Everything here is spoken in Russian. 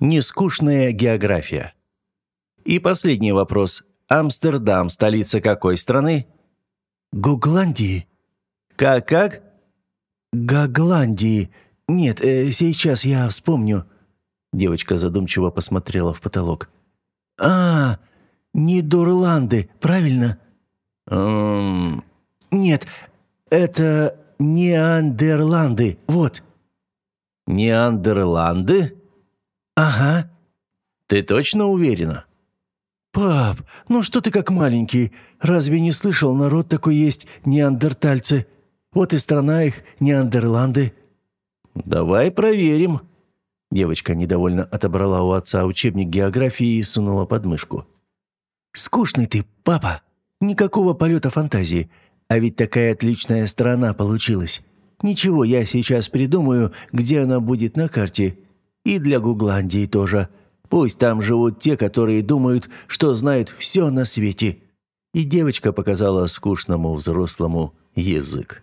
Нескучная география. И последний вопрос. Амстердам – столица какой страны? Гугландии. Как-как? Гагландии. Нет, э, сейчас я вспомню. Девочка задумчиво посмотрела в потолок. А, Нидерланды, правильно? Эм, Нет, это Неандерланды. Вот. Неандерланды? Ага. Ты точно уверена? Пап, ну что ты как маленький? Разве не слышал, народ такой есть, неандертальцы? Вот и страна их, Неандерланды. Давай проверим. Девочка недовольно отобрала у отца учебник географии и сунула под мышку. Скучный ты, папа. Никакого полета фантазии. А ведь такая отличная страна получилась. Ничего, я сейчас придумаю, где она будет на карте. И для Гугландии тоже. Пусть там живут те, которые думают, что знают все на свете». И девочка показала скучному взрослому язык.